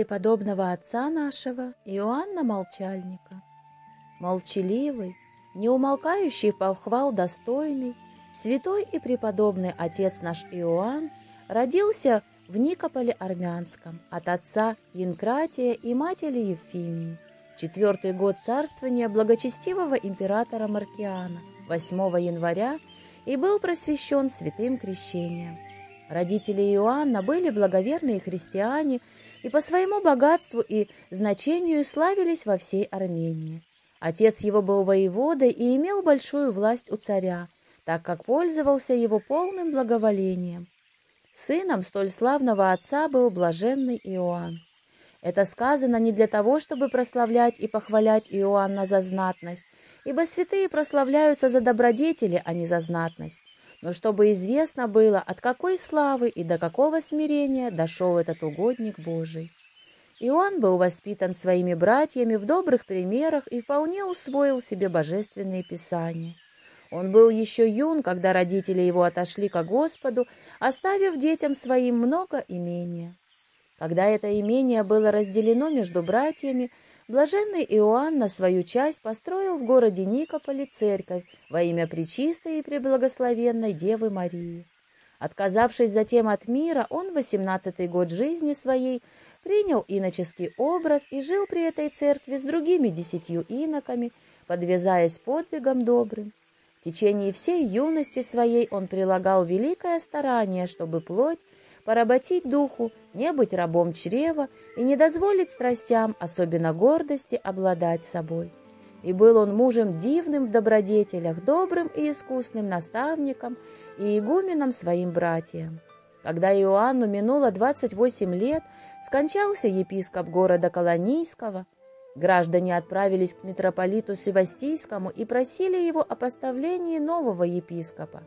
преподобного отца нашего Иоанна Молчальника. Молчаливый, неумолкающий похвал достойный, святой и преподобный отец наш Иоанн родился в Никополе Армянском от отца Янкратия и матери Евфимии. Четвертый год царствования благочестивого императора Маркиана, 8 января, и был просвещен святым крещением. Родители Иоанна были благоверные христиане и по своему богатству и значению славились во всей Армении. Отец его был воеводой и имел большую власть у царя, так как пользовался его полным благоволением. Сыном столь славного отца был блаженный Иоанн. Это сказано не для того, чтобы прославлять и похвалять Иоанна за знатность, ибо святые прославляются за добродетели, а не за знатность но чтобы известно было, от какой славы и до какого смирения дошел этот угодник Божий. Иоанн был воспитан своими братьями в добрых примерах и вполне усвоил себе божественные писания. Он был еще юн, когда родители его отошли ко Господу, оставив детям своим много имения. Когда это имение было разделено между братьями, Блаженный Иоанн на свою часть построил в городе Никополе церковь во имя Пречистой и Преблагословенной Девы Марии. Отказавшись затем от мира, он в восемнадцатый год жизни своей принял иноческий образ и жил при этой церкви с другими десятью иноками, подвязаясь подвигом добрым. В течение всей юности своей он прилагал великое старание, чтобы плоть поработить духу, не быть рабом чрева и не дозволить страстям, особенно гордости, обладать собой. И был он мужем дивным в добродетелях, добрым и искусным наставником и игуменом своим братьям. Когда Иоанну минуло 28 лет, скончался епископ города Колонийского, граждане отправились к митрополиту Севастийскому и просили его о поставлении нового епископа.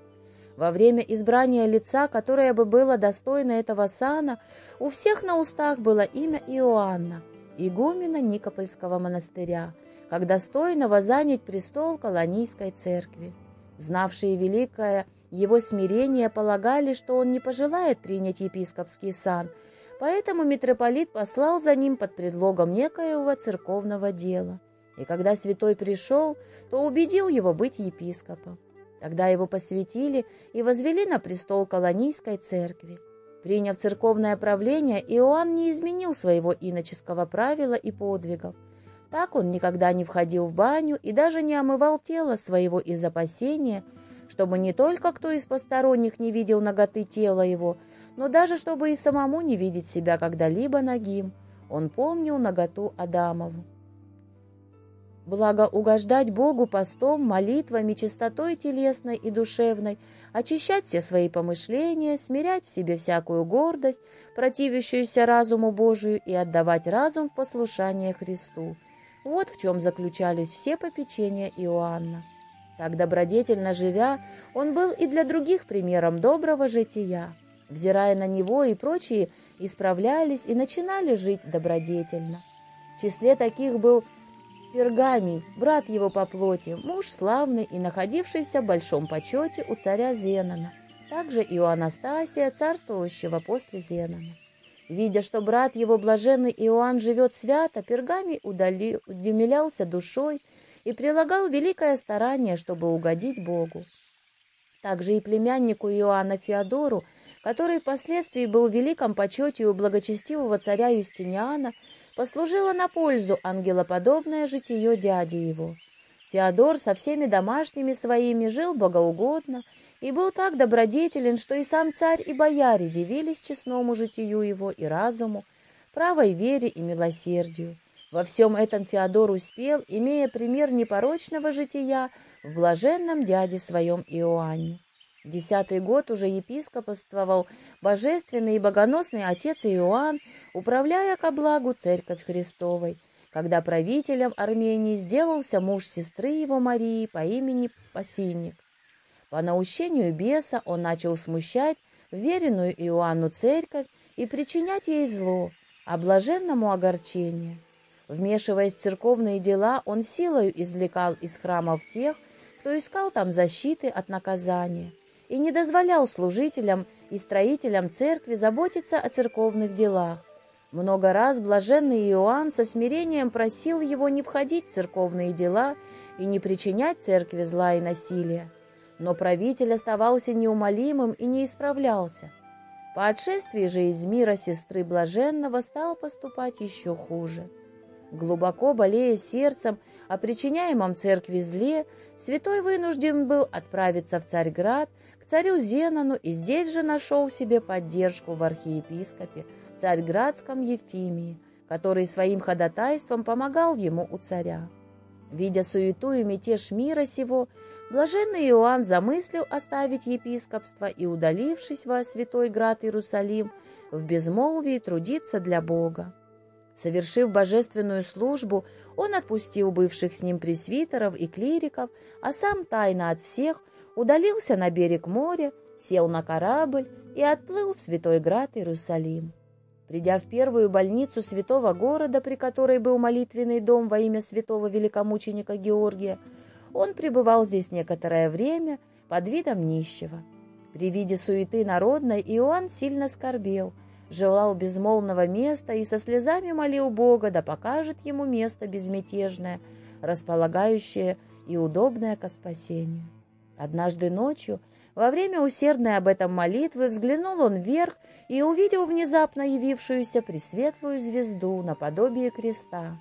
Во время избрания лица, которое бы было достойно этого сана, у всех на устах было имя Иоанна, игумена Никопольского монастыря, как достойного занять престол колонийской церкви. Знавшие великое его смирение полагали, что он не пожелает принять епископский сан, поэтому митрополит послал за ним под предлогом некоего церковного дела. И когда святой пришел, то убедил его быть епископом. Тогда его посвятили и возвели на престол колонийской церкви. Приняв церковное правление, Иоанн не изменил своего иноческого правила и подвигов. Так он никогда не входил в баню и даже не омывал тело своего из опасения, чтобы не только кто из посторонних не видел ноготы тела его, но даже чтобы и самому не видеть себя когда-либо нагим. Он помнил наготу Адамову. Благо угождать Богу постом, молитвами, чистотой телесной и душевной, очищать все свои помышления, смирять в себе всякую гордость, противящуюся разуму Божию и отдавать разум в послушание Христу. Вот в чем заключались все попечения Иоанна. Так добродетельно живя, он был и для других примером доброго жития. Взирая на него и прочие, исправлялись и начинали жить добродетельно. В числе таких был Пергамий, брат его по плоти, муж славный и находившийся в большом почете у царя Зенона, также и у Анастасия, царствующего после Зенона. Видя, что брат его, блаженный Иоанн, живет свято, Пергамий удали, удемелялся душой и прилагал великое старание, чтобы угодить Богу. Также и племяннику Иоанна Феодору, который впоследствии был в великом почете у благочестивого царя Юстиниана, послужило на пользу ангелоподобное житие дяди его. Феодор со всеми домашними своими жил богоугодно и был так добродетелен, что и сам царь и бояре дивились честному житию его и разуму, правой вере и милосердию. Во всем этом Феодор успел, имея пример непорочного жития в блаженном дяде своем Иоанне. Десятый год уже епископствовал божественный и богоносный отец Иоанн, управляя ко благу Церковь Христовой, когда правителем Армении сделался муж сестры его Марии по имени Пасинник. По наущению беса он начал смущать веренную Иоанну церковь и причинять ей зло, а блаженному огорчение. Вмешиваясь в церковные дела, он силою извлекал из храмов тех, кто искал там защиты от наказания и не дозволял служителям и строителям церкви заботиться о церковных делах. Много раз блаженный Иоанн со смирением просил его не входить в церковные дела и не причинять церкви зла и насилия. Но правитель оставался неумолимым и не исправлялся. По отшествии же из мира сестры Блаженного стал поступать еще хуже. Глубоко болея сердцем о причиняемом церкви зле, святой вынужден был отправиться в Царьград к царю Зенону и здесь же нашел себе поддержку в архиепископе, царьградском Ефимии, который своим ходатайством помогал ему у царя. Видя суету и мятеж мира сего, блаженный Иоанн замыслил оставить епископство и, удалившись во святой град Иерусалим, в безмолвии трудиться для Бога. Совершив божественную службу, он отпустил бывших с ним пресвитеров и клириков, а сам тайно от всех удалился на берег моря, сел на корабль и отплыл в святой град Иерусалим. Придя в первую больницу святого города, при которой был молитвенный дом во имя святого великомученика Георгия, он пребывал здесь некоторое время под видом нищего. При виде суеты народной Иоанн сильно скорбел, желал безмолвного места и со слезами молил Бога, да покажет ему место безмятежное, располагающее и удобное ко спасению. Однажды ночью, во время усердной об этом молитвы, взглянул он вверх и увидел внезапно явившуюся пресветлую звезду наподобие креста.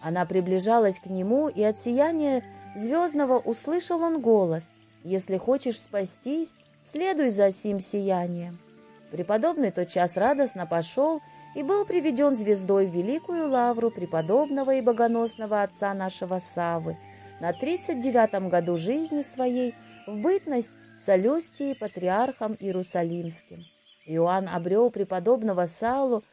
Она приближалась к нему, и от сияния звездного услышал он голос «Если хочешь спастись, следуй за сим сиянием». Преподобный тотчас радостно пошел и был приведен звездой в великую лавру преподобного и богоносного отца нашего Савы на тридцать девятом году жизни своей в бытность Солюстии патриархом Иерусалимским. Иоанн обрел преподобного Саулу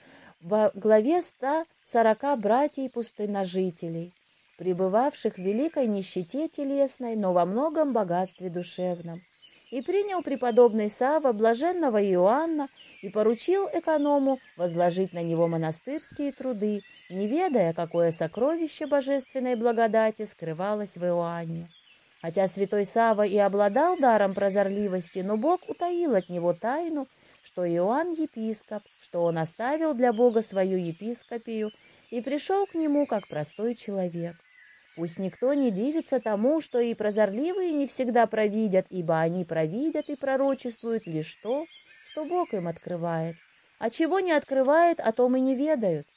во главе ста сорока братьев-пустыножителей, пребывавших в великой нищете телесной, но во многом богатстве душевном и принял преподобный Сава блаженного Иоанна и поручил эконому возложить на него монастырские труды, не ведая, какое сокровище божественной благодати скрывалось в Иоанне. Хотя святой Сава и обладал даром прозорливости, но Бог утаил от него тайну, что Иоанн епископ, что он оставил для Бога свою епископию и пришел к нему как простой человек. Пусть никто не дивится тому, что и прозорливые не всегда провидят, ибо они провидят и пророчествуют лишь то, что Бог им открывает. А чего не открывает, о том и не ведают.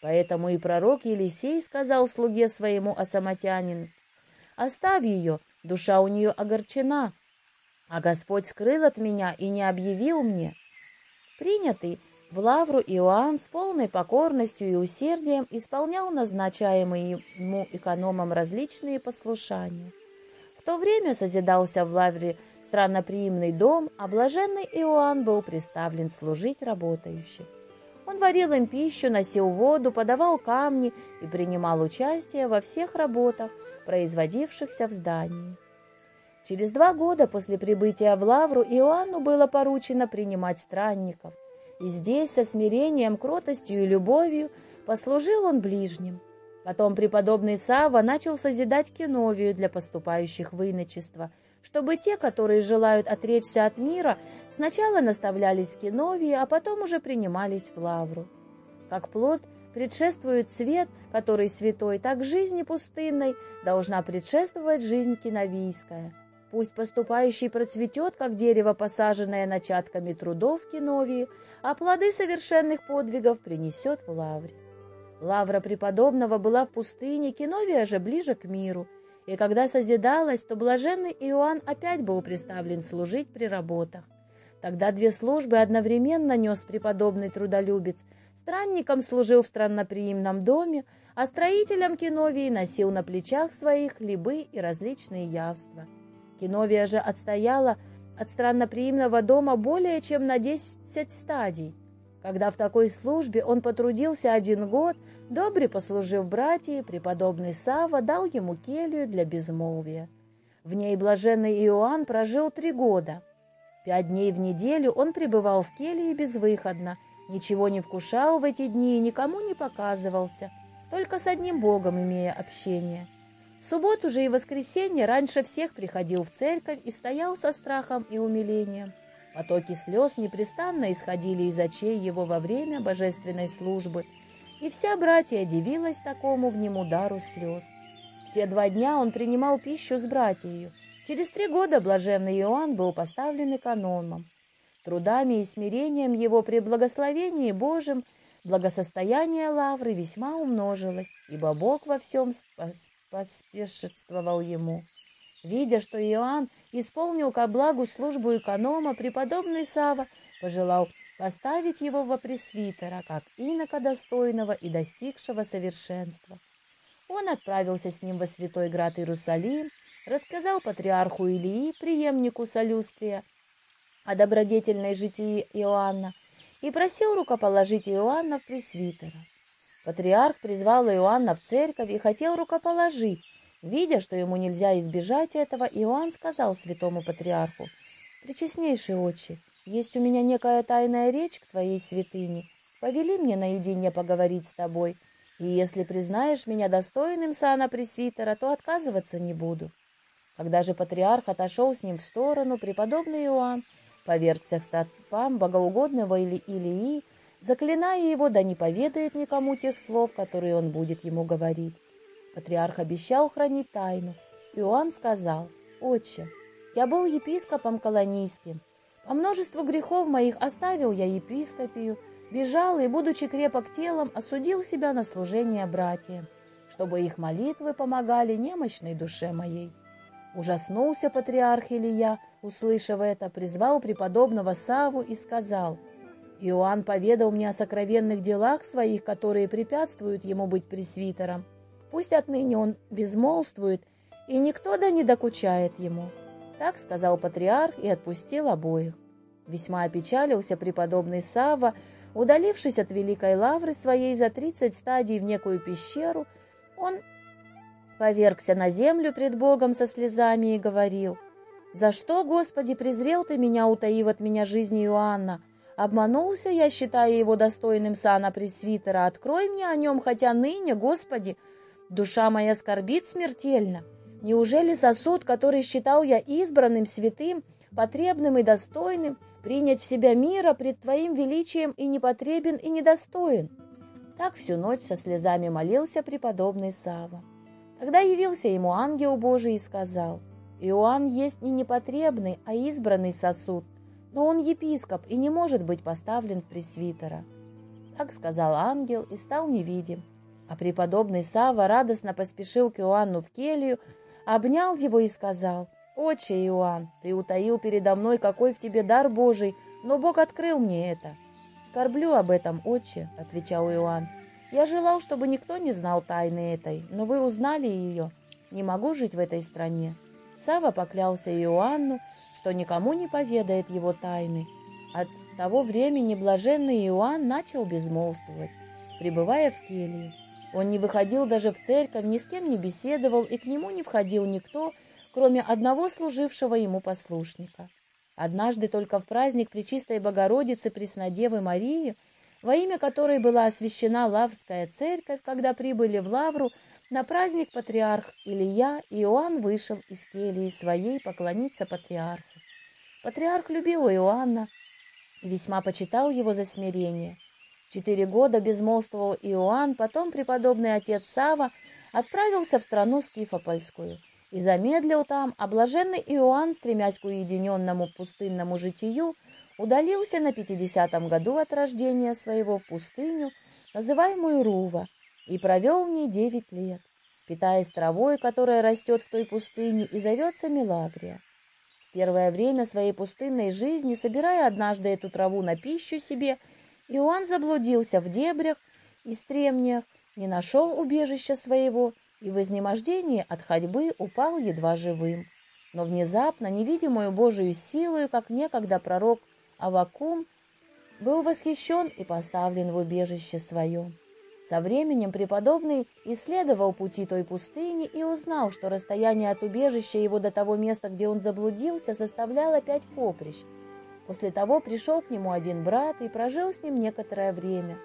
Поэтому и пророк Елисей сказал слуге своему Асаматянин, «Оставь ее, душа у нее огорчена, а Господь скрыл от меня и не объявил мне». Принятый в лавру Иоанн с полной покорностью и усердием исполнял назначаемые ему экономом различные послушания. В то время созидался в лавре странноприимный дом, а блаженный Иоанн был представлен служить работающим. Он варил им пищу, носил воду, подавал камни и принимал участие во всех работах, производившихся в здании. Через два года после прибытия в Лавру Иоанну было поручено принимать странников, и здесь со смирением, кротостью и любовью послужил он ближним. Потом преподобный Сава начал созидать киновию для поступающих в иночество, чтобы те, которые желают отречься от мира, сначала наставлялись в киновии, а потом уже принимались в лавру. Как плод предшествует свет, который святой, так жизни пустынной должна предшествовать жизнь киновийская – Пусть поступающий процветет, как дерево, посаженное начатками трудов Киновии, а плоды совершенных подвигов принесет в лавре. Лавра преподобного была в пустыне, Киновия же ближе к миру, и когда созидалась, то блаженный Иоанн опять был представлен служить при работах. Тогда две службы одновременно нес преподобный трудолюбец, странником служил в странноприимном доме, а строителем Киновии носил на плечах своих хлебы и различные явства. Киновия же отстояла от странноприимного дома более чем на десять стадий. Когда в такой службе он потрудился один год, добре послужив братья, преподобный Сава дал ему келью для безмолвия. В ней блаженный Иоанн прожил три года. Пять дней в неделю он пребывал в келье безвыходно, ничего не вкушал в эти дни и никому не показывался, только с одним Богом имея общение – в субботу же и воскресенье раньше всех приходил в церковь и стоял со страхом и умилением. Потоки слез непрестанно исходили из очей его во время божественной службы, и вся братья дивилась такому в нем удару слез. В те два дня он принимал пищу с братьею. Через три года блаженный Иоанн был поставлен экономом. Трудами и смирением его при благословении Божьем благосостояние Лавры весьма умножилось, ибо Бог во всем поспешествовал ему. Видя, что Иоанн исполнил ко благу службу эконома, преподобный Сава пожелал поставить его во пресвитера, как инока достойного и достигшего совершенства. Он отправился с ним во святой град Иерусалим, рассказал патриарху Илии, преемнику Солюстрия, о добродетельной житии Иоанна и просил рукоположить Иоанна в пресвитера. Патриарх призвал Иоанна в церковь и хотел рукоположить, Видя, что ему нельзя избежать этого, Иоанн сказал святому патриарху, «Пречестнейший отче, есть у меня некая тайная речь к твоей святыне. Повели мне наедине поговорить с тобой, и если признаешь меня достойным сана пресвитера, то отказываться не буду». Когда же патриарх отошел с ним в сторону, преподобный Иоанн повергся к стопам богоугодного Илии, заклиная его, да не поведает никому тех слов, которые он будет ему говорить. Патриарх обещал хранить тайну. Иоанн сказал, «Отче, я был епископом колонийским. По множеству грехов моих оставил я епископию, бежал и, будучи крепок телом, осудил себя на служение братьям, чтобы их молитвы помогали немощной душе моей». Ужаснулся патриарх Илья, услышав это, призвал преподобного Саву и сказал, «Иоанн поведал мне о сокровенных делах своих, которые препятствуют ему быть пресвитером. Пусть отныне он безмолвствует, и никто да не докучает ему. Так сказал патриарх и отпустил обоих. Весьма опечалился преподобный Савва, удалившись от великой лавры своей за тридцать стадий в некую пещеру, он повергся на землю пред Богом со слезами и говорил, «За что, Господи, презрел Ты меня, утаив от меня жизни Иоанна? Обманулся я, считая его достойным сана пресвитера. Открой мне о нем, хотя ныне, Господи, — Душа моя скорбит смертельно. Неужели сосуд, который считал я избранным, святым, потребным и достойным, принять в себя мира пред Твоим величием и непотребен и недостоин? Так всю ночь со слезами молился преподобный Сава. Тогда явился ему ангел Божий и сказал, «Иоанн есть не непотребный, а избранный сосуд, но он епископ и не может быть поставлен в пресвитера». Так сказал ангел и стал невидим. А преподобный Сава радостно поспешил к Иоанну в келью, обнял его и сказал, «Отче Иоанн, ты утаил передо мной, какой в тебе дар Божий, но Бог открыл мне это». «Скорблю об этом, отче», — отвечал Иоанн. «Я желал, чтобы никто не знал тайны этой, но вы узнали ее. Не могу жить в этой стране». Сава поклялся Иоанну, что никому не поведает его тайны. От того времени блаженный Иоанн начал безмолвствовать, пребывая в келье. Он не выходил даже в церковь, ни с кем не беседовал, и к нему не входил никто, кроме одного служившего ему послушника. Однажды только в праздник Пречистой Богородицы Преснодевы Марии, во имя которой была освящена Лаврская церковь, когда прибыли в Лавру, на праздник патриарх Илья Иоанн вышел из келии своей поклониться патриарху. Патриарх любил Иоанна и весьма почитал его за смирение – Четыре года безмолвствовал Иоанн, потом преподобный отец Сава отправился в страну Скифопольскую и замедлил там, а блаженный Иоанн, стремясь к уединенному пустынному житию, удалился на пятидесятом году от рождения своего в пустыню, называемую Рува, и провел в ней девять лет, питаясь травой, которая растет в той пустыне и зовется Мелагрия. В первое время своей пустынной жизни, собирая однажды эту траву на пищу себе, Иоанн заблудился в дебрях и стремниях, не нашел убежища своего и в изнемождении от ходьбы упал едва живым. Но внезапно, невидимую Божию силою, как некогда пророк Авакум, был восхищен и поставлен в убежище свое. Со временем преподобный исследовал пути той пустыни и узнал, что расстояние от убежища его до того места, где он заблудился, составляло пять поприщ – После того пришел к нему один брат и прожил с ним некоторое время.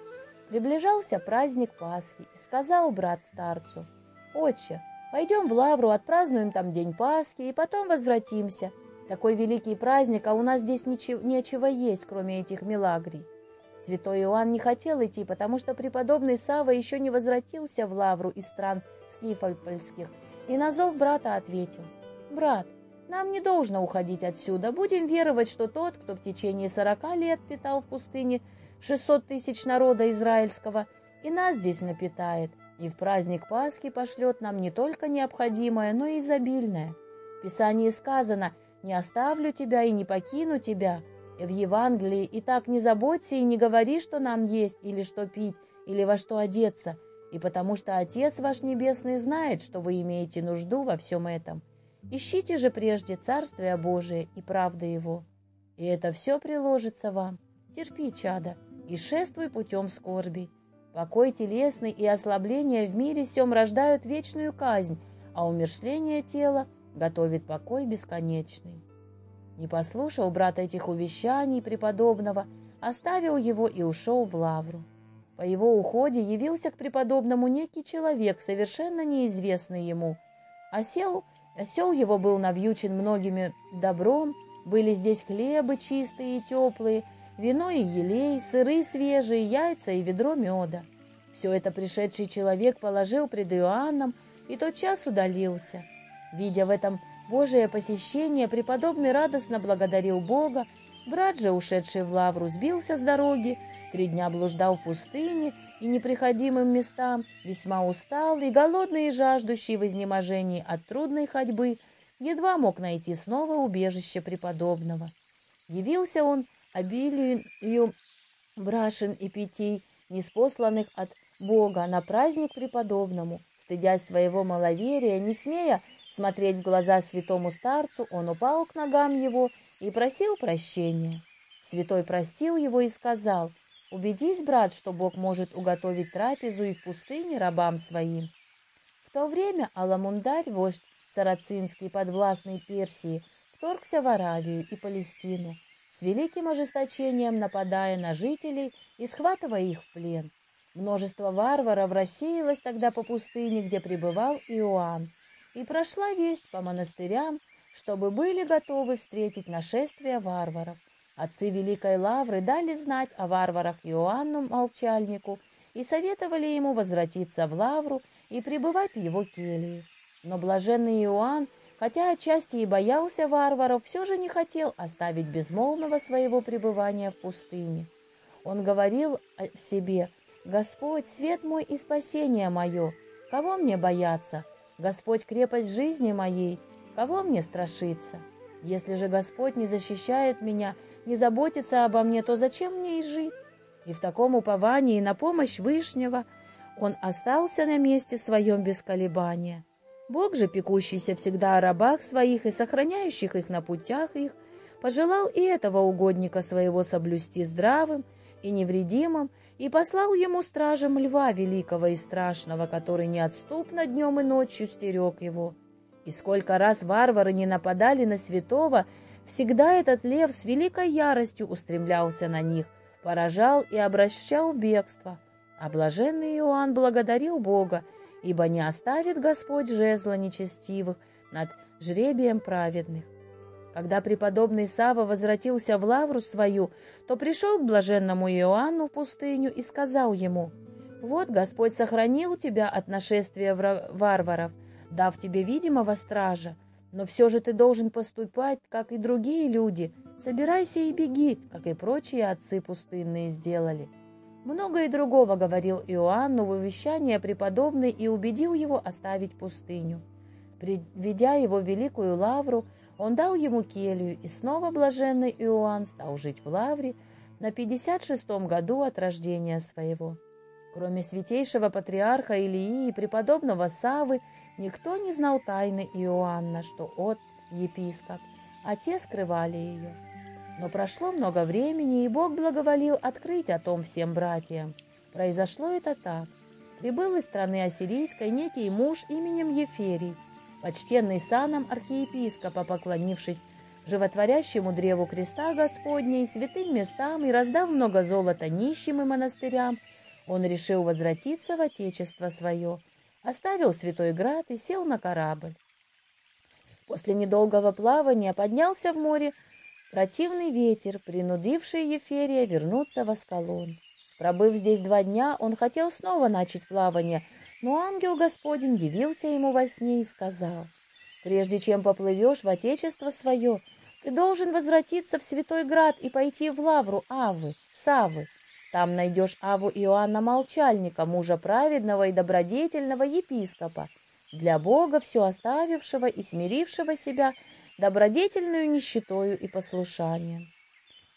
Приближался праздник Пасхи, и сказал брат старцу, «Отче, пойдем в Лавру, отпразднуем там день Пасхи, и потом возвратимся». Такой великий праздник, а у нас здесь ничего, нечего есть, кроме этих милагрий. Святой Иоанн не хотел идти, потому что преподобный Сава еще не возвратился в Лавру из стран скифопольских, и на зов брата ответил, «Брат, нам не должно уходить отсюда. Будем веровать, что тот, кто в течение сорока лет питал в пустыне шестьсот тысяч народа израильского, и нас здесь напитает, и в праздник Пасхи пошлет нам не только необходимое, но и изобильное. В Писании сказано «Не оставлю тебя и не покину тебя», в Евангелии «И так не заботься и не говори, что нам есть, или что пить, или во что одеться, и потому что Отец ваш Небесный знает, что вы имеете нужду во всем этом». Ищите же прежде Царствие Божие и правды Его, и это все приложится вам. Терпи, чада, и шествуй путем скорби. Покой телесный и ослабление в мире сем рождают вечную казнь, а умершление тела готовит покой бесконечный. Не послушал брат этих увещаний преподобного, оставил его и ушел в лавру. По его уходе явился к преподобному некий человек, совершенно неизвестный ему, а сел Осел его был навьючен многими добром, были здесь хлебы чистые и теплые, вино и елей, сыры свежие, яйца и ведро меда. Все это пришедший человек положил пред Иоанном и тотчас удалился. Видя в этом Божие посещение, преподобный радостно благодарил Бога, брат же, ушедший в лавру, сбился с дороги, три дня блуждал в пустыне и неприходимым местам, весьма устал и голодный и жаждущий в изнеможении от трудной ходьбы, едва мог найти снова убежище преподобного. Явился он обилию брашен и питий, неспосланных от Бога, на праздник преподобному. Стыдясь своего маловерия, не смея смотреть в глаза святому старцу, он упал к ногам его и просил прощения. Святой простил его и сказал — Убедись, брат, что Бог может уготовить трапезу и в пустыне рабам своим. В то время Аламундарь, вождь сарацинский подвластный Персии, вторгся в Аравию и Палестину, с великим ожесточением нападая на жителей и схватывая их в плен. Множество варваров рассеялось тогда по пустыне, где пребывал Иоанн, и прошла весть по монастырям, чтобы были готовы встретить нашествие варваров. Отцы Великой Лавры дали знать о варварах Иоанну Молчальнику и советовали ему возвратиться в Лавру и пребывать в его келье. Но блаженный Иоанн, хотя отчасти и боялся варваров, все же не хотел оставить безмолвного своего пребывания в пустыне. Он говорил о себе, «Господь, свет мой и спасение мое, кого мне бояться? Господь, крепость жизни моей, кого мне страшиться? Если же Господь не защищает меня не заботится обо мне, то зачем мне и жить? И в таком уповании на помощь Вышнего он остался на месте своем без колебания. Бог же, пекущийся всегда о рабах своих и сохраняющих их на путях их, пожелал и этого угодника своего соблюсти здравым и невредимым, и послал ему стражем льва великого и страшного, который неотступно днем и ночью стерег его. И сколько раз варвары не нападали на святого, Всегда этот лев с великой яростью устремлялся на них, поражал и обращал в бегство. А блаженный Иоанн благодарил Бога, ибо не оставит Господь жезла нечестивых над жребием праведных. Когда преподобный Сава возвратился в лавру свою, то пришел к блаженному Иоанну в пустыню и сказал ему, «Вот Господь сохранил тебя от нашествия варваров, дав тебе видимого стража, но все же ты должен поступать, как и другие люди. Собирайся и беги, как и прочие отцы пустынные сделали». Много и другого говорил Иоанну в увещание преподобный и убедил его оставить пустыню. Приведя его в великую лавру, он дал ему келью, и снова блаженный Иоанн стал жить в лавре на 56-м году от рождения своего. Кроме святейшего патриарха Илии и преподобного Савы, никто не знал тайны Иоанна, что от епископ, а те скрывали ее. Но прошло много времени, и Бог благоволил открыть о том всем братьям. Произошло это так. Прибыл из страны ассирийской некий муж именем Еферий, почтенный саном архиепископа, поклонившись животворящему древу креста Господня и святым местам и раздав много золота нищим и монастырям, он решил возвратиться в отечество свое, оставил Святой Град и сел на корабль. После недолгого плавания поднялся в море противный ветер, принудивший Еферия вернуться в Аскалон. Пробыв здесь два дня, он хотел снова начать плавание, но ангел Господень явился ему во сне и сказал, «Прежде чем поплывешь в Отечество свое, ты должен возвратиться в Святой Град и пойти в лавру Авы, Савы. Там найдешь Аву Иоанна Молчальника, мужа праведного и добродетельного епископа, для Бога все оставившего и смирившего себя добродетельную нищетою и послушанием.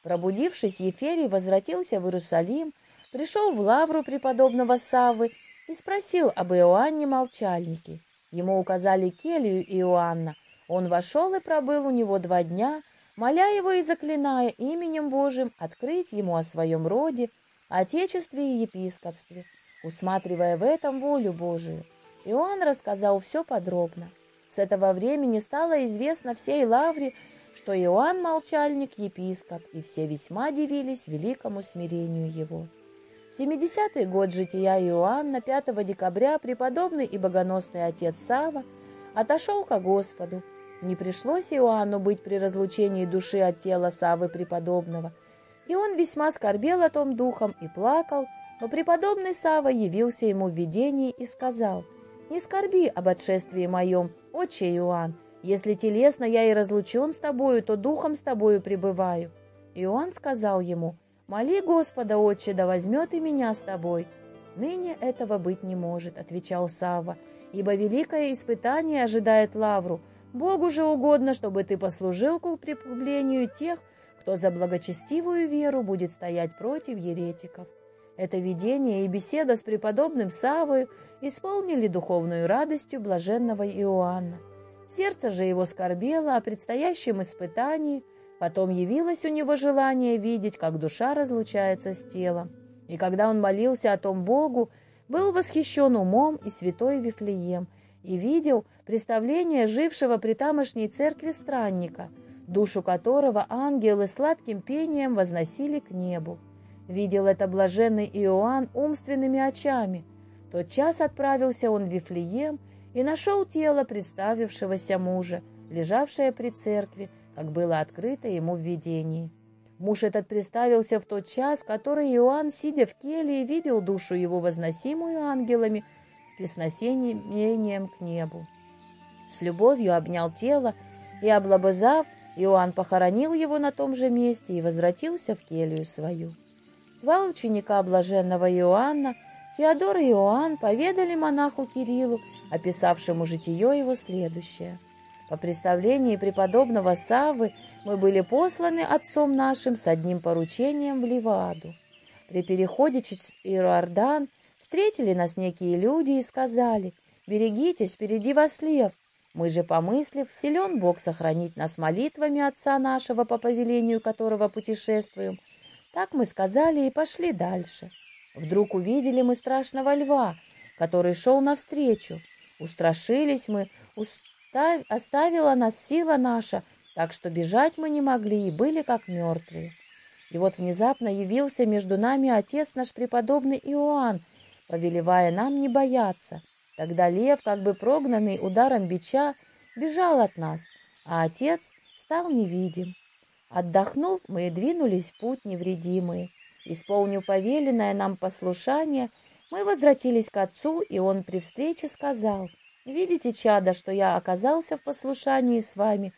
Пробудившись, Еферий возвратился в Иерусалим, пришел в лавру преподобного Саввы и спросил об Иоанне Молчальнике. Ему указали келью Иоанна. Он вошел и пробыл у него два дня, моля его и заклиная именем Божьим открыть ему о своем роде, отечестве и епископстве, усматривая в этом волю Божию. Иоанн рассказал все подробно. С этого времени стало известно всей Лавре, что Иоанн Молчальник – епископ, и все весьма дивились великому смирению его. В 70-й год жития Иоанна, 5 декабря, преподобный и богоносный отец Сава отошел ко Господу. Не пришлось Иоанну быть при разлучении души от тела Савы преподобного, и он весьма скорбел о том духом и плакал, но преподобный Сава явился ему в видении и сказал – не скорби об отшествии моем, отче Иоанн. Если телесно я и разлучен с тобою, то духом с тобою пребываю». Иоанн сказал ему, «Моли Господа, отче, да возьмет и меня с тобой». «Ныне этого быть не может», — отвечал Савва, «ибо великое испытание ожидает Лавру. Богу же угодно, чтобы ты послужил к укреплению тех, кто за благочестивую веру будет стоять против еретиков». Это видение и беседа с преподобным Савою исполнили духовную радостью блаженного Иоанна. Сердце же его скорбело о предстоящем испытании, потом явилось у него желание видеть, как душа разлучается с телом. И когда он молился о том Богу, был восхищен умом и святой Вифлеем, и видел представление жившего при тамошней церкви странника, душу которого ангелы сладким пением возносили к небу. Видел это блаженный Иоанн умственными очами. Тот час отправился он в Вифлеем и нашел тело представившегося мужа, лежавшее при церкви, как было открыто ему в видении. Муж этот представился в тот час, который Иоанн, сидя в келье, видел душу его возносимую ангелами с песносением к небу. С любовью обнял тело и, облобызав, Иоанн похоронил его на том же месте и возвратился в келью свою. Два ученика блаженного Иоанна, Феодор и Иоанн, поведали монаху Кириллу, описавшему житие его следующее. По представлении преподобного Саввы мы были посланы отцом нашим с одним поручением в Ливаду. При переходе через Иордан встретили нас некие люди и сказали, «Берегитесь, впереди вас лев». Мы же, помыслив, силен Бог сохранить нас молитвами Отца нашего, по повелению которого путешествуем – так мы сказали и пошли дальше. Вдруг увидели мы страшного льва, который шел навстречу. Устрашились мы, оставила нас сила наша, так что бежать мы не могли и были как мертвые. И вот внезапно явился между нами отец наш преподобный Иоанн, повелевая нам не бояться. Тогда лев, как бы прогнанный ударом бича, бежал от нас, а отец стал невидим. Отдохнув, мы двинулись в путь невредимые. Исполнив повеленное нам послушание, мы возвратились к отцу, и он при встрече сказал, «Видите, чада, что я оказался в послушании с вами,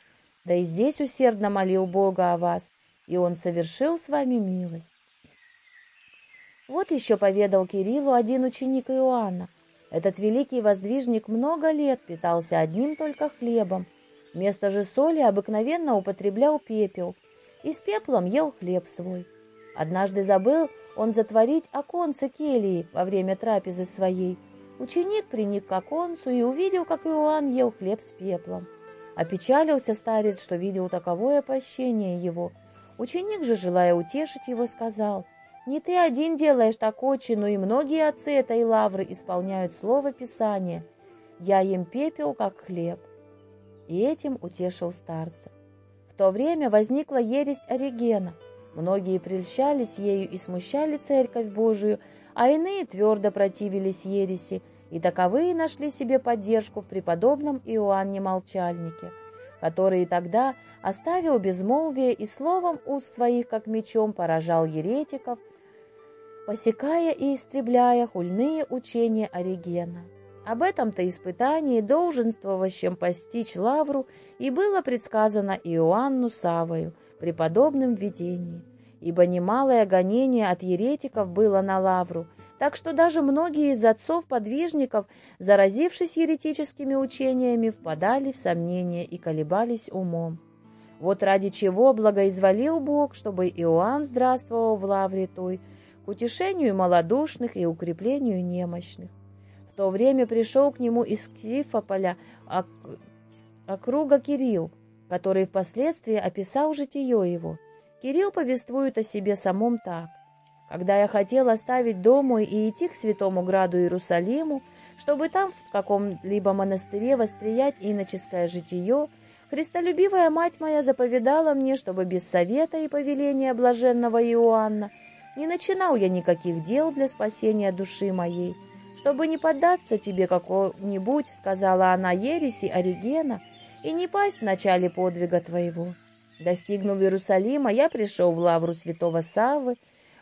да и здесь усердно молил Бога о вас, и он совершил с вами милость». Вот еще поведал Кириллу один ученик Иоанна. Этот великий воздвижник много лет питался одним только хлебом. Вместо же соли обыкновенно употреблял пепел, и с пеплом ел хлеб свой. Однажды забыл он затворить оконце келии во время трапезы своей. Ученик приник к оконцу и увидел, как Иоанн ел хлеб с пеплом. Опечалился старец, что видел таковое пощение его. Ученик же, желая утешить его, сказал, «Не ты один делаешь так отче, но и многие отцы этой лавры исполняют слово Писания. Я ем пепел, как хлеб». И этим утешил старца. В то время возникла ересь Оригена. Многие прельщались ею и смущали Церковь Божию, а иные твердо противились ереси, и таковые нашли себе поддержку в преподобном Иоанне Молчальнике. который тогда оставил безмолвие и словом уст своих, как мечом, поражал еретиков, посекая и истребляя хульные учения Оригена. Об этом-то испытании, долженствоващем постичь Лавру, и было предсказано Иоанну Савою при подобном видении, ибо немалое гонение от еретиков было на Лавру, так что даже многие из отцов-подвижников, заразившись еретическими учениями, впадали в сомнения и колебались умом. Вот ради чего благоизволил Бог, чтобы Иоанн здравствовал в Лавре той, к утешению малодушных и укреплению немощных. В то время пришел к нему из Ксифополя округа Кирилл, который впоследствии описал житие его. Кирилл повествует о себе самом так. «Когда я хотел оставить дом мой и идти к святому граду Иерусалиму, чтобы там в каком-либо монастыре восприять иноческое житие, Христолюбивая мать моя заповедала мне, чтобы без совета и повеления блаженного Иоанна не начинал я никаких дел для спасения души моей, чтобы не поддаться тебе какого-нибудь, сказала она, ереси Оригена, и не пасть в начале подвига твоего. Достигнув Иерусалима, я пришел в лавру святого Саввы,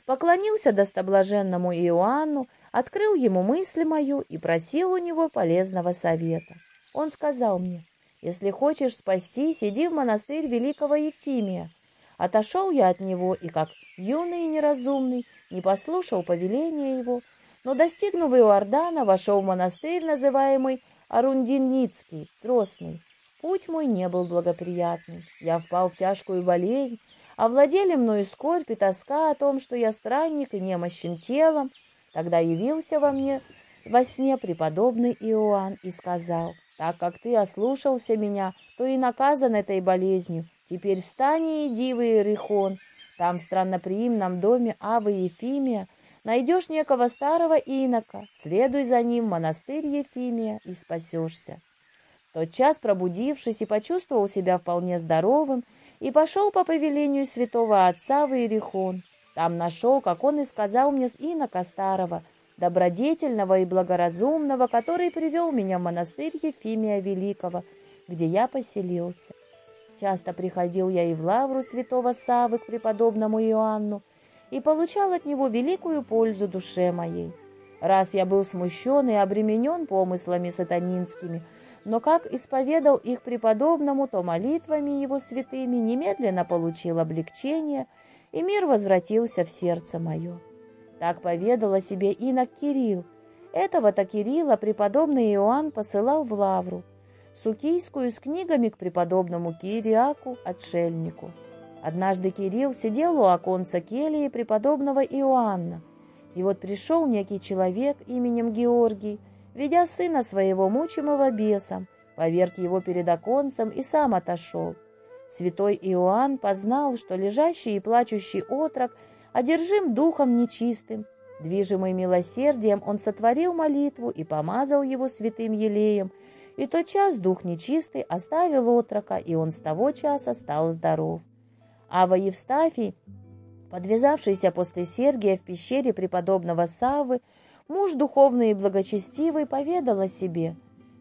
поклонился достоблаженному Иоанну, открыл ему мысли мою и просил у него полезного совета. Он сказал мне, «Если хочешь спастись, иди в монастырь великого Ефимия». Отошел я от него и, как юный и неразумный, не послушал повеления его, но, достигнув Иордана, вошел в монастырь, называемый Арундиницкий, Тростный. Путь мой не был благоприятным. Я впал в тяжкую болезнь, овладели мною скорбь и тоска о том, что я странник и немощен телом. Тогда явился во мне во сне преподобный Иоанн и сказал, «Так как ты ослушался меня, то и наказан этой болезнью. Теперь встань и иди в Иерихон. Там, в странноприимном доме Авы Ефимия, Найдешь некого старого инока, следуй за ним в монастырь Ефимия и спасешься. Тот час, пробудившись и почувствовал себя вполне здоровым, и пошел по повелению святого отца в Иерихон. Там нашел, как он и сказал мне, инока старого, добродетельного и благоразумного, который привел меня в монастырь Ефимия Великого, где я поселился. Часто приходил я и в лавру святого Савы к преподобному Иоанну, и получал от него великую пользу душе моей. Раз я был смущен и обременен помыслами сатанинскими, но как исповедал их преподобному, то молитвами его святыми немедленно получил облегчение, и мир возвратился в сердце мое. Так поведал о себе инок Кирилл. Этого-то Кирилла преподобный Иоанн посылал в Лавру, Сукийскую с книгами к преподобному Кириаку, отшельнику. Однажды Кирилл сидел у оконца келии преподобного Иоанна, и вот пришел некий человек именем Георгий, ведя сына своего мучимого бесом, поверг его перед оконцем и сам отошел. Святой Иоанн познал, что лежащий и плачущий отрок одержим духом нечистым. Движимый милосердием он сотворил молитву и помазал его святым елеем, и тот час дух нечистый оставил отрока, и он с того часа стал здоров. Ава Евстафий, подвязавшийся после Сергия в пещере преподобного Савы, муж духовный и благочестивый, поведал о себе.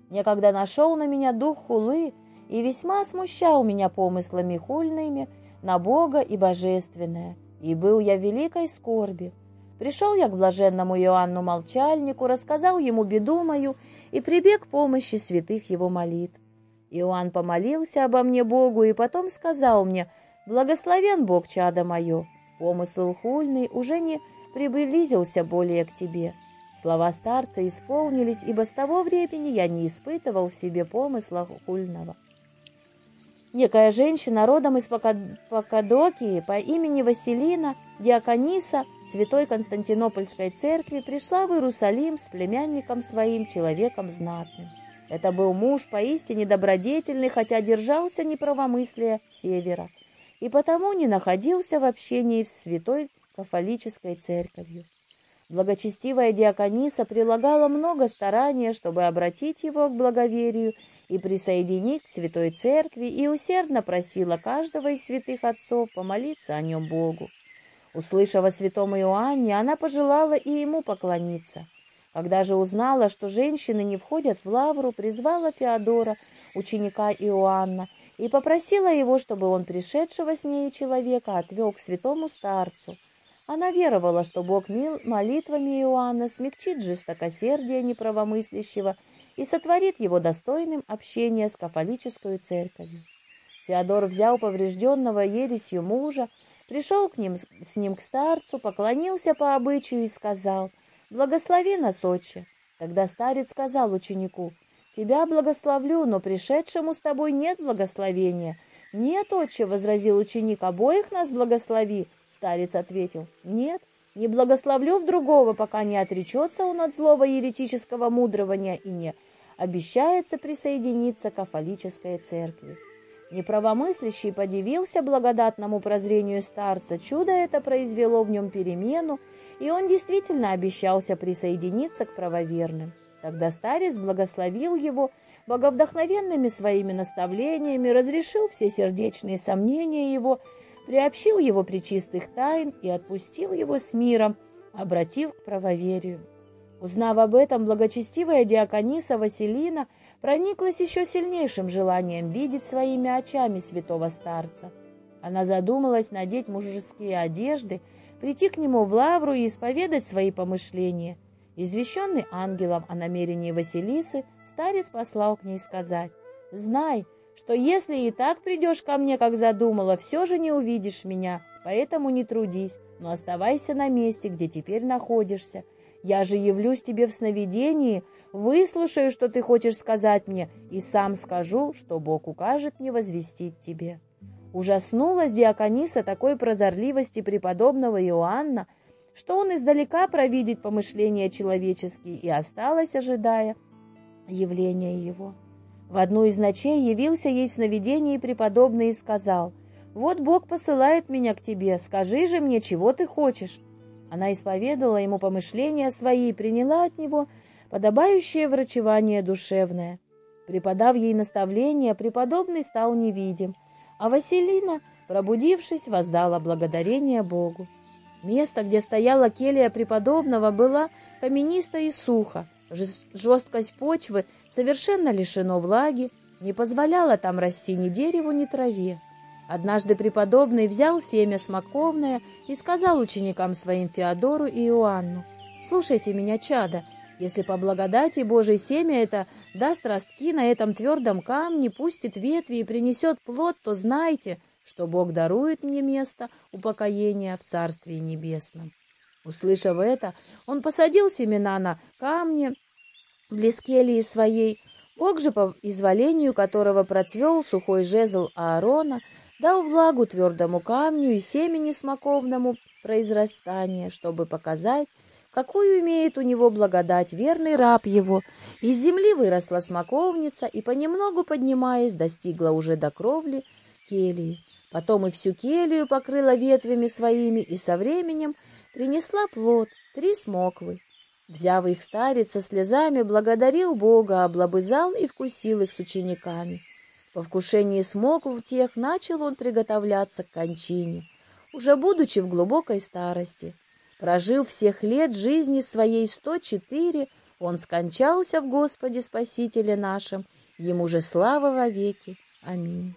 «Некогда нашел на меня дух хулы и весьма смущал меня помыслами хульными на Бога и Божественное, и был я в великой скорби. Пришел я к блаженному Иоанну Молчальнику, рассказал ему беду мою и прибег к помощи святых его молитв. Иоанн помолился обо мне Богу и потом сказал мне, Благословен Бог, чадо мое, помысл хульный уже не приблизился более к тебе. Слова старца исполнились, ибо с того времени я не испытывал в себе помысла хульного. Некая женщина родом из Покадокии по имени Василина, диакониса Святой Константинопольской церкви, пришла в Иерусалим с племянником своим, человеком знатным. Это был муж поистине добродетельный, хотя держался неправомыслия севера – и потому не находился в общении с святой кафолической церковью. Благочестивая диакониса прилагала много старания, чтобы обратить его к благоверию и присоединить к святой церкви, и усердно просила каждого из святых отцов помолиться о нем Богу. Услышав о святом Иоанне, она пожелала и ему поклониться. Когда же узнала, что женщины не входят в лавру, призвала Феодора, ученика Иоанна, и попросила его, чтобы он пришедшего с нею человека отвел к святому старцу. Она веровала, что Бог мил молитвами Иоанна смягчит жестокосердие неправомыслящего и сотворит его достойным общения с кафолической церковью. Феодор взял поврежденного ересью мужа, пришел к ним, с ним к старцу, поклонился по обычаю и сказал, «Благослови нас, отче». Тогда старец сказал ученику, «Тебя благословлю, но пришедшему с тобой нет благословения». «Нет, отче», — возразил ученик, — «обоих нас благослови». Старец ответил, «Нет, не благословлю в другого, пока не отречется он от злого еретического мудрования и не обещается присоединиться к кафолической церкви». Неправомыслящий подивился благодатному прозрению старца, чудо это произвело в нем перемену, и он действительно обещался присоединиться к правоверным. Тогда старец благословил его боговдохновенными своими наставлениями, разрешил все сердечные сомнения его, приобщил его причистых тайн и отпустил его с миром, обратив к правоверию. Узнав об этом, благочестивая диакониса Василина прониклась еще сильнейшим желанием видеть своими очами святого старца. Она задумалась надеть мужеские одежды, прийти к нему в лавру и исповедать свои помышления. Извещенный ангелом о намерении Василисы, старец послал к ней сказать, «Знай, что если и так придешь ко мне, как задумала, все же не увидишь меня, поэтому не трудись, но оставайся на месте, где теперь находишься, я же явлюсь тебе в сновидении, выслушаю, что ты хочешь сказать мне, и сам скажу, что Бог укажет мне возвестить тебе». Ужаснулась Диакониса такой прозорливости преподобного Иоанна, что он издалека провидит помышления человеческие и осталась, ожидая явления его. В одну из ночей явился ей в преподобный и сказал, «Вот Бог посылает меня к тебе, скажи же мне, чего ты хочешь». Она исповедала ему помышления свои и приняла от него подобающее врачевание душевное. Преподав ей наставление, преподобный стал невидим, а Василина, пробудившись, воздала благодарение Богу. Место, где стояла келья преподобного, было каменисто и сухо. Жесткость почвы совершенно лишено влаги, не позволяла там расти ни дереву, ни траве. Однажды преподобный взял семя смоковное и сказал ученикам своим Феодору и Иоанну, «Слушайте меня, чада, если по благодати Божией семя это даст ростки на этом твердом камне, пустит ветви и принесет плод, то знайте, что Бог дарует мне место упокоения в Царстве Небесном». Услышав это, он посадил семена на камне близ келии своей, Бог же, по изволению которого процвел сухой жезл Аарона, дал влагу твердому камню и семени смоковному произрастания, чтобы показать, какую имеет у него благодать верный раб его. Из земли выросла смоковница и, понемногу поднимаясь, достигла уже до кровли келии. Потом и всю келию покрыла ветвями своими и со временем принесла плод, три смоквы. Взяв их старец со слезами, благодарил Бога, облобызал и вкусил их с учениками. По вкушении смоков тех начал он приготовляться к кончине, уже будучи в глубокой старости. Прожив всех лет жизни своей сто четыре, он скончался в Господе Спасителе нашем, ему же слава вовеки. Аминь.